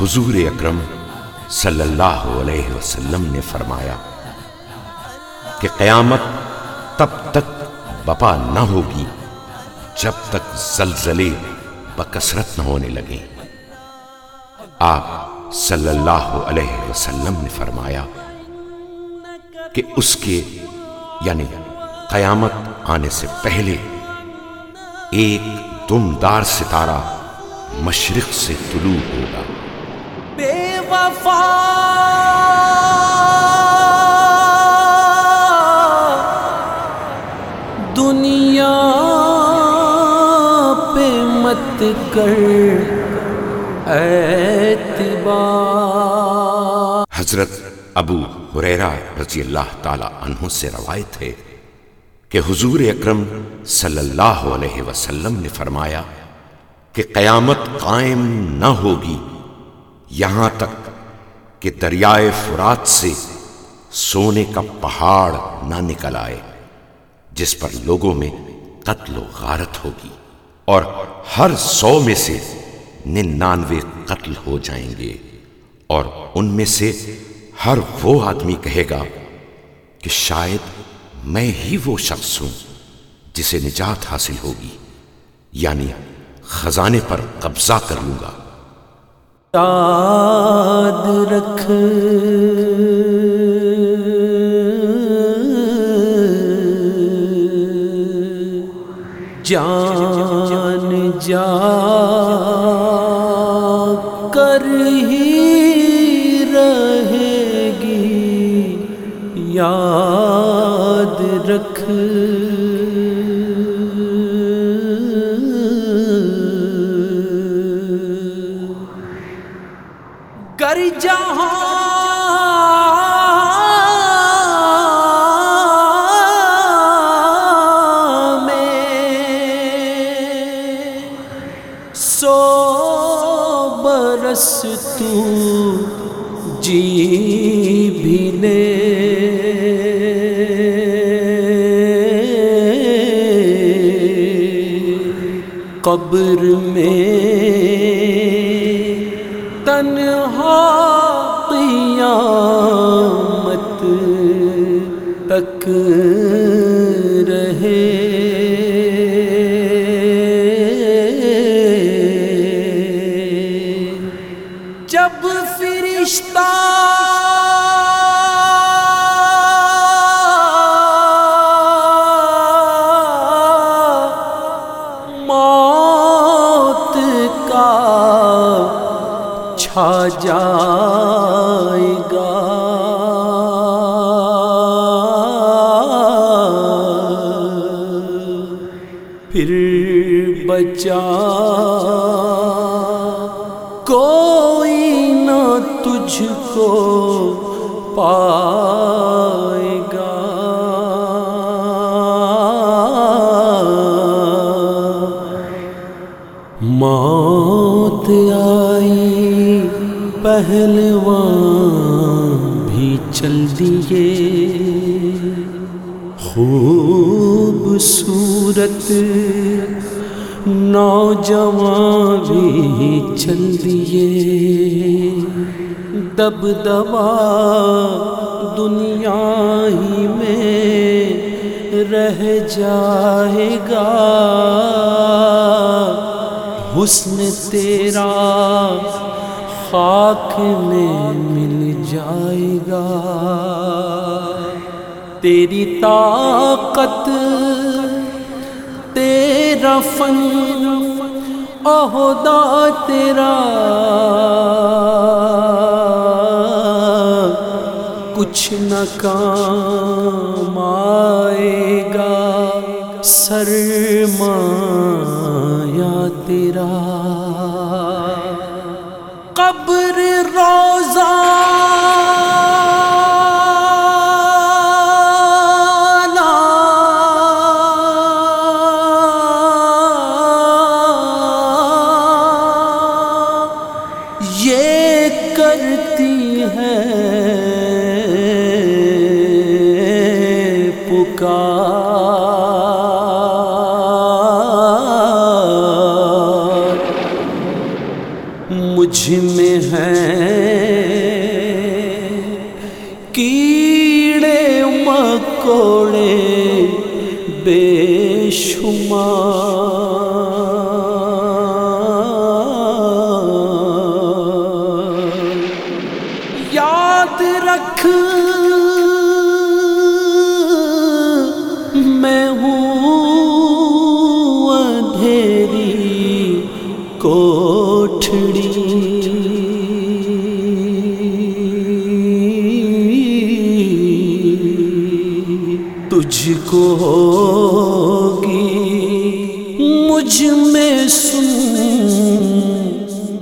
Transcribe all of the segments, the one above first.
حضور اکرم صلی اللہ علیہ وسلم نے فرمایا کہ قیامت تب تک بپا نہ ہوگی جب تک زلزلے بکثرت نہ ہونے لگیں۔ آپ صلی اللہ علیہ وسلم نے فرمایا کہ اس کے یعنی قیامت آنے سے پہلے ایک دمدار ستارہ مشرق سے طلوع ہوگا۔ وفا دنیا پہ مت کر اعتبار۔ حضرت ابو حریرہ رضی اللہ تعالی عنہ سے روایت ہے کہ حضور اکرم صلی اللہ علیہ وسلم نے فرمایا کہ قیامت قائم نہ ہوگی یہاں تک کہ دریائے فرات سے سونے کا پہاڑ نہ نکل آئے، جس پر لوگوں میں قتل و غارت ہوگی اور ہر سو میں سے ننانوے قتل ہو جائیں گے اور ان میں سے ہر وہ آدمی کہے گا کہ شاید میں ہی وہ شخص ہوں جسے نجات حاصل ہوگی یعنی خزانے پر قبضہ کر لوں گا۔ یاد رکھ۔ جان جا کر ہی رہے برس تو جی بھی لے۔ قبر میں تنہا قیامت تک رہے۔ جائے گا پھر بچا۔ کوئی نہ تجھ کو پائے گا موت آئی۔ پہلوان بھی چل دیے۔ خوبصورت نوجوان بھی چل دیے۔ دب دبا دنیا ہی میں رہ جائے گا۔ حسن تیرا خاک میں مل جائے گا۔ تیری طاقت، تیرا فن عہدہ تیرا۔ کچھ نہ کام آئے گا سرمایا تیرا۔ کرتی ہے۔ پکار۔ مجھ میں ہے کیڑے مکوڑے بے شمار۔ مجھ کو ہوگی مجھ میں سن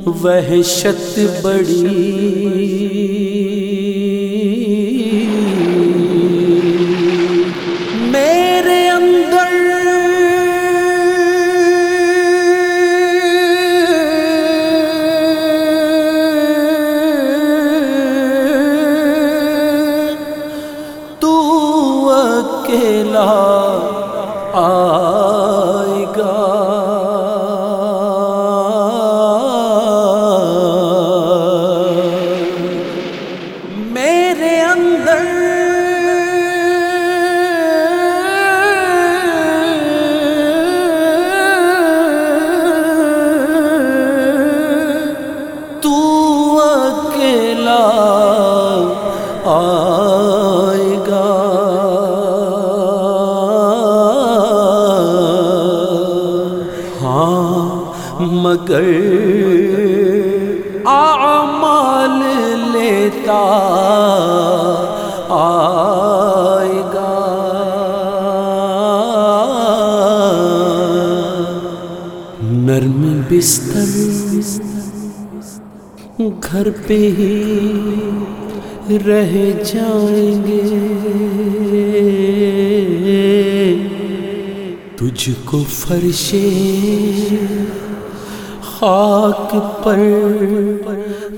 وحشت بڑی۔ بستر گھر پہ ہی رہ جائیں گے۔ تجھ کو فرشے خاک پر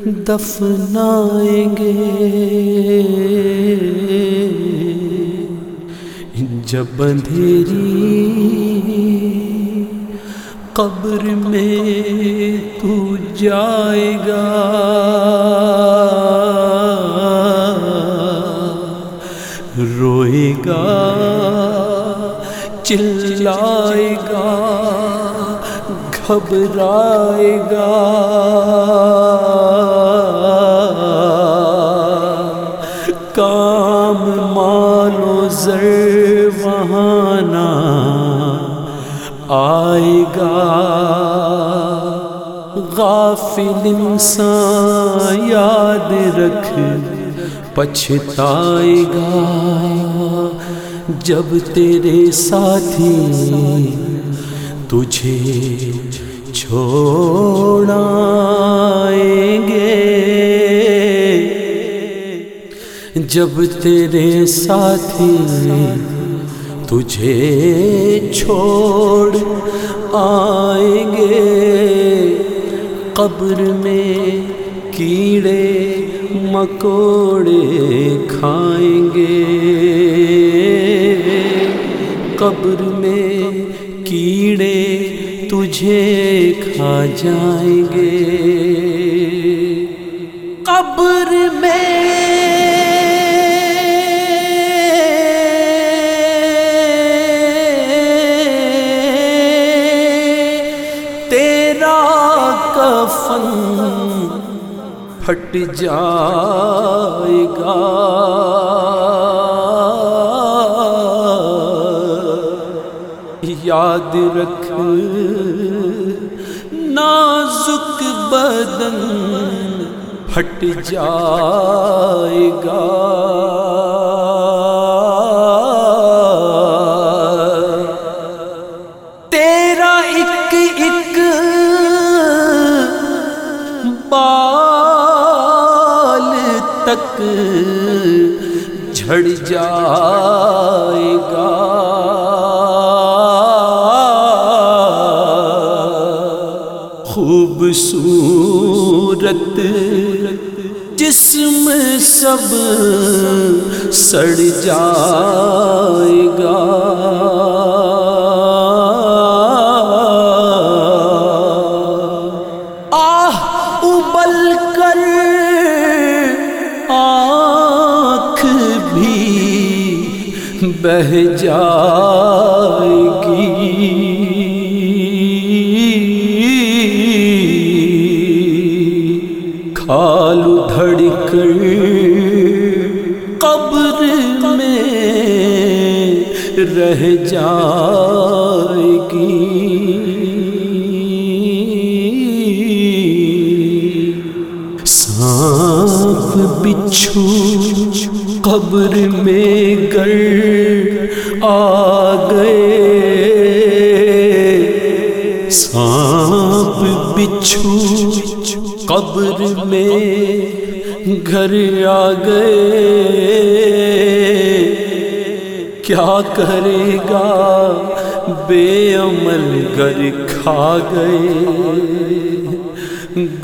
دفنائیں گے۔ جب اندھیری قبر میں تو جائے گا۔ روئے گا چلائے گا گھبرائے گا۔ کام مالو زر آئے گا۔ غافل انسان یاد رکھ، پچھتائے گا۔ جب تیرے ساتھی تجھے چھوڑائیں گے، جب تیرے ساتھی تجھے چھوڑ آئیں گے۔ قبر میں کیڑے مکوڑے کھائیں گے۔ قبر میں کیڑے تجھے کھا جائیں گے۔ قبر میں پھٹ جائے گا۔ یاد رکھ نازک بدن پھٹ جائے گا۔ تک جھڑ جائے گا۔ خوبصورت جسم سب سڑ جائے گا۔ قبر میں رہ جائے گی۔ سانپ بچھو، قبر میں گر آ گئے۔ سانپ بچھو، قبر میں گھر آ گئے۔ کیا کرے گا؟ بے عمل گر کھا گئے۔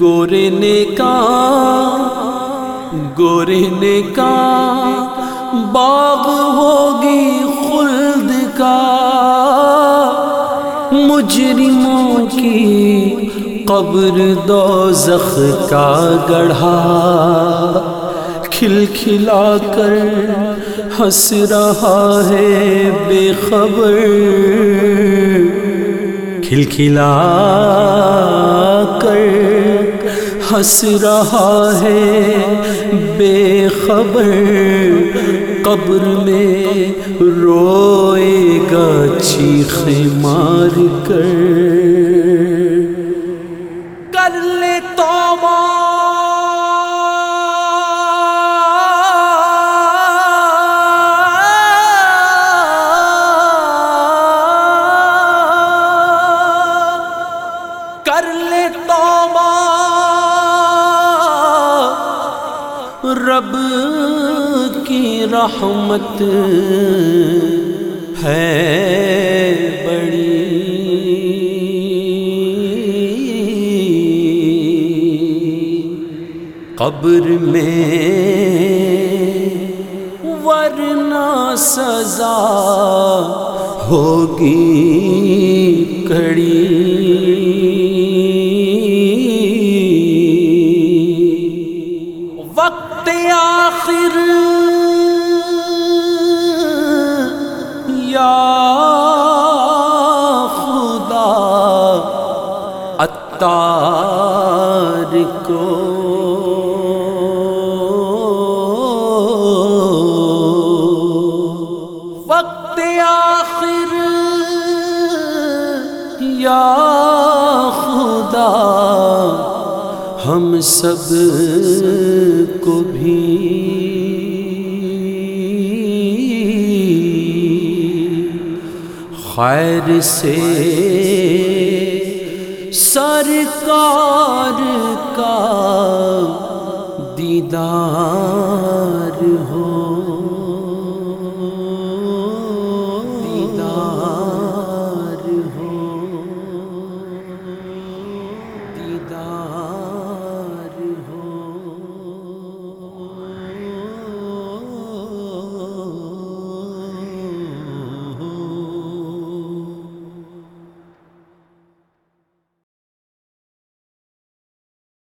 گورے نے کہا، گورے نے کہا، باغ ہوگی خلد کا۔ مجرموں کی قبر دوزخ کا گڑھا۔ کھل کھلا کر ہنس رہا ہے بے خبر۔ کھل کھلا کر ہنس رہا ہے بے خبر۔ قبر میں روئے گا چیخ مار کر۔ کر رب کی رحمت ہے بڑی۔ قبر میں ورنہ سزا ہوگی کڑی۔ یا خدا ہم سب کو بھی۔ خیر سے سرکار کا دیدار ہو۔